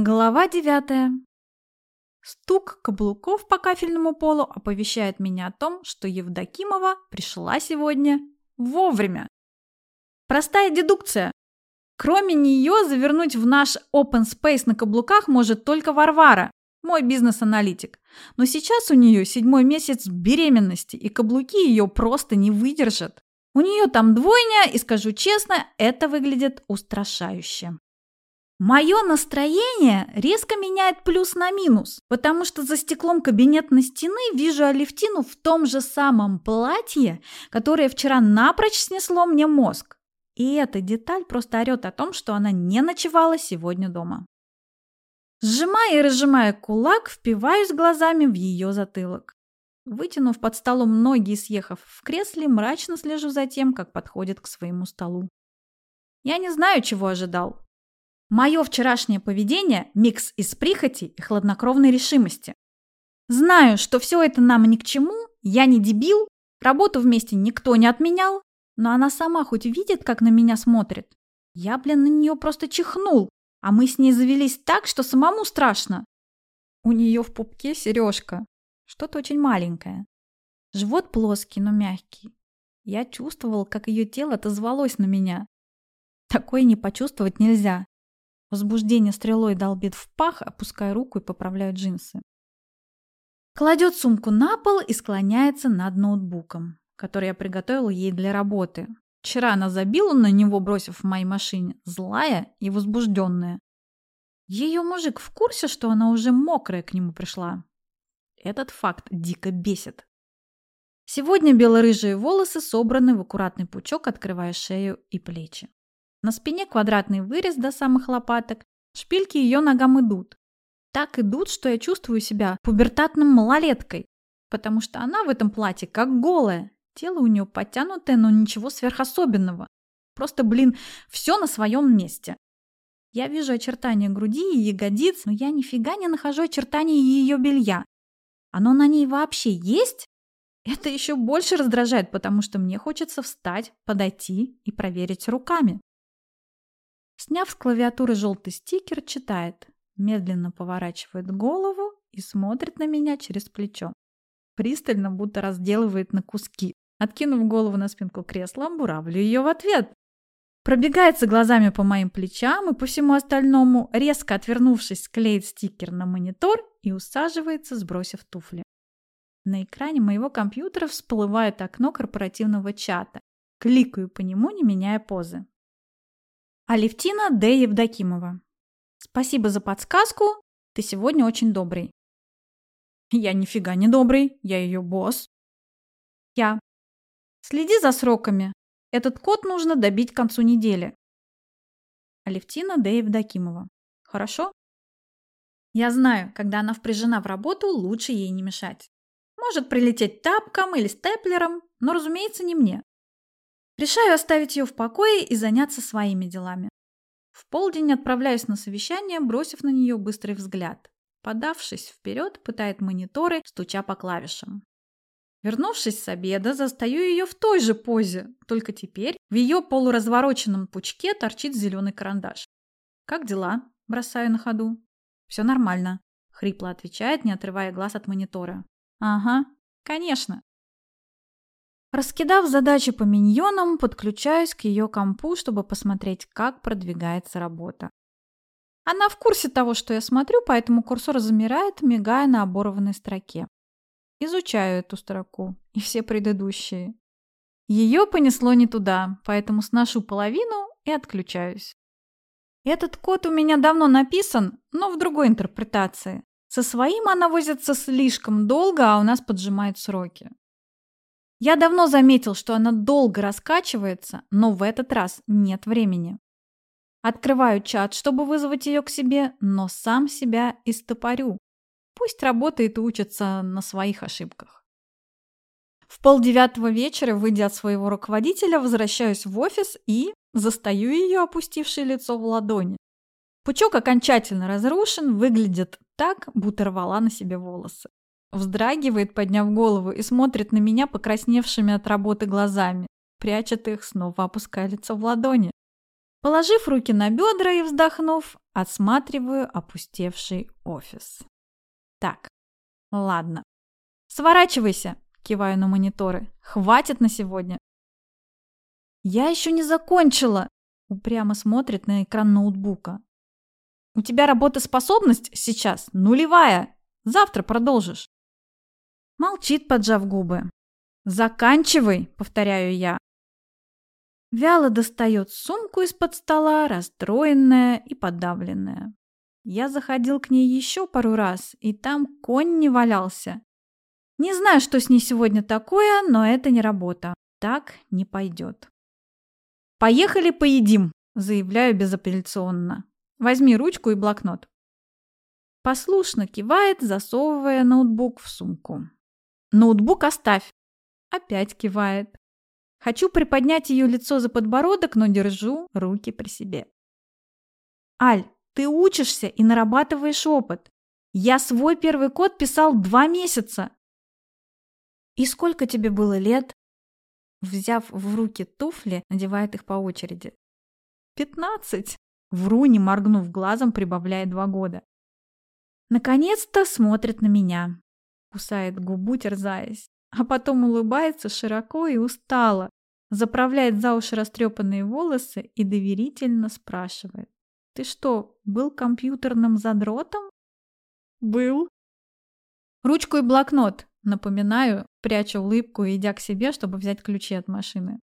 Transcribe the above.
Глава девятая. Стук каблуков по кафельному полу оповещает меня о том, что Евдокимова пришла сегодня вовремя. Простая дедукция. Кроме нее завернуть в наш open space на каблуках может только Варвара, мой бизнес-аналитик. Но сейчас у нее седьмой месяц беременности, и каблуки ее просто не выдержат. У нее там двойня, и скажу честно, это выглядит устрашающе. Мое настроение резко меняет плюс на минус, потому что за стеклом кабинетной стены вижу Алевтину в том же самом платье, которое вчера напрочь снесло мне мозг. И эта деталь просто орет о том, что она не ночевала сегодня дома. Сжимая и разжимая кулак, впиваюсь глазами в ее затылок. Вытянув под столом ноги и съехав в кресле, мрачно слежу за тем, как подходит к своему столу. Я не знаю, чего ожидал. Мое вчерашнее поведение – микс из прихоти и хладнокровной решимости. Знаю, что все это нам ни к чему, я не дебил, работу вместе никто не отменял, но она сама хоть видит, как на меня смотрит. Я, блин, на нее просто чихнул, а мы с ней завелись так, что самому страшно. У нее в пупке сережка, что-то очень маленькое. Живот плоский, но мягкий. Я чувствовал, как ее тело отозвалось на меня. Такое не почувствовать нельзя. Возбуждение стрелой долбит в пах, опуская руку и поправляю джинсы. Кладет сумку на пол и склоняется над ноутбуком, который я приготовил ей для работы. Вчера она забила на него, бросив в моей машине, злая и возбужденная. Ее мужик в курсе, что она уже мокрая к нему пришла. Этот факт дико бесит. Сегодня бело-рыжие волосы собраны в аккуратный пучок, открывая шею и плечи. На спине квадратный вырез до самых лопаток, шпильки ее ногам идут. Так идут, что я чувствую себя пубертатным малолеткой, потому что она в этом платье как голая. Тело у нее подтянутое, но ничего сверхособенного. Просто, блин, все на своем месте. Я вижу очертания груди и ягодиц, но я нифига не нахожу очертаний ее белья. Оно на ней вообще есть? Это еще больше раздражает, потому что мне хочется встать, подойти и проверить руками. Сняв с клавиатуры желтый стикер, читает, медленно поворачивает голову и смотрит на меня через плечо. Пристально, будто разделывает на куски. Откинув голову на спинку кресла, буравлю ее в ответ. Пробегается глазами по моим плечам и по всему остальному, резко отвернувшись, клеит стикер на монитор и усаживается, сбросив туфли. На экране моего компьютера всплывает окно корпоративного чата. Кликаю по нему, не меняя позы. Алевтина Д. Евдокимова. Спасибо за подсказку. Ты сегодня очень добрый. Я нифига не добрый. Я ее босс. Я. Следи за сроками. Этот код нужно добить к концу недели. Алевтина Д. Евдокимова. Хорошо? Я знаю, когда она впряжена в работу, лучше ей не мешать. Может прилететь тапком или степлером, но, разумеется, не мне. Решаю оставить ее в покое и заняться своими делами. В полдень отправляюсь на совещание, бросив на нее быстрый взгляд. Подавшись вперед, пытает мониторы, стуча по клавишам. Вернувшись с обеда, застаю ее в той же позе, только теперь в ее полуразвороченном пучке торчит зеленый карандаш. «Как дела?» – бросаю на ходу. «Все нормально», – хрипло отвечает, не отрывая глаз от монитора. «Ага, конечно. Раскидав задачи по миньонам, подключаюсь к ее компу, чтобы посмотреть, как продвигается работа. Она в курсе того, что я смотрю, поэтому курсор замирает, мигая на оборванной строке. Изучаю эту строку и все предыдущие. Ее понесло не туда, поэтому сношу половину и отключаюсь. Этот код у меня давно написан, но в другой интерпретации. Со своим она возится слишком долго, а у нас поджимают сроки. Я давно заметил, что она долго раскачивается, но в этот раз нет времени. Открываю чат, чтобы вызвать ее к себе, но сам себя истопорю. Пусть работает и учится на своих ошибках. В полдевятого вечера, выйдя от своего руководителя, возвращаюсь в офис и застаю ее опустившее лицо в ладони. Пучок окончательно разрушен, выглядит так, будто рвала на себе волосы. Вздрагивает, подняв голову, и смотрит на меня покрасневшими от работы глазами. Прячет их, снова опуская лицо в ладони. Положив руки на бедра и вздохнув, осматриваю опустевший офис. Так, ладно. Сворачивайся, киваю на мониторы. Хватит на сегодня. Я еще не закончила, упрямо смотрит на экран ноутбука. У тебя работоспособность сейчас нулевая. Завтра продолжишь. Молчит, поджав губы. Заканчивай, повторяю я. Вяло достает сумку из-под стола, расстроенная и подавленная. Я заходил к ней еще пару раз, и там конь не валялся. Не знаю, что с ней сегодня такое, но это не работа. Так не пойдет. «Поехали поедим», – заявляю безапелляционно. «Возьми ручку и блокнот». Послушно кивает, засовывая ноутбук в сумку. «Ноутбук оставь». Опять кивает. Хочу приподнять ее лицо за подбородок, но держу руки при себе. Аль, ты учишься и нарабатываешь опыт. Я свой первый код писал два месяца. И сколько тебе было лет? Взяв в руки туфли, надевает их по очереди. Пятнадцать. Вру, не моргнув глазом, прибавляя два года. Наконец-то смотрит на меня. Кусает губу, терзаясь а потом улыбается широко и устало, заправляет за уши растрепанные волосы и доверительно спрашивает. «Ты что, был компьютерным задротом?» «Был». «Ручку и блокнот», напоминаю, пряча улыбку и идя к себе, чтобы взять ключи от машины.